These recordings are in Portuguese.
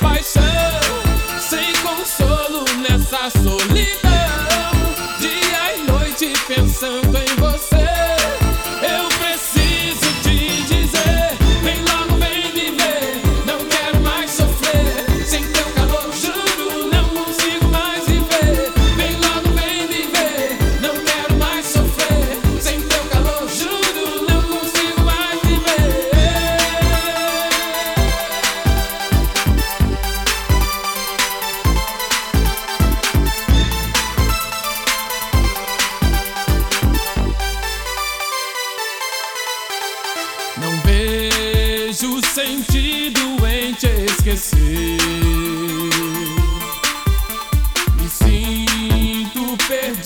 paixão, sem consolo nessa solidão. Dia e noite pensando em sentido em te esquecer. Me sinto perdido.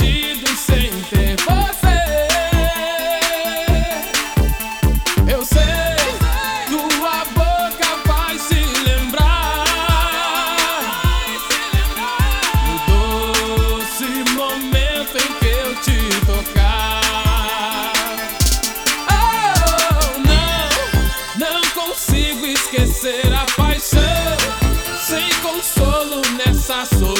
ser a paixão. Sem consolo nessa solidão.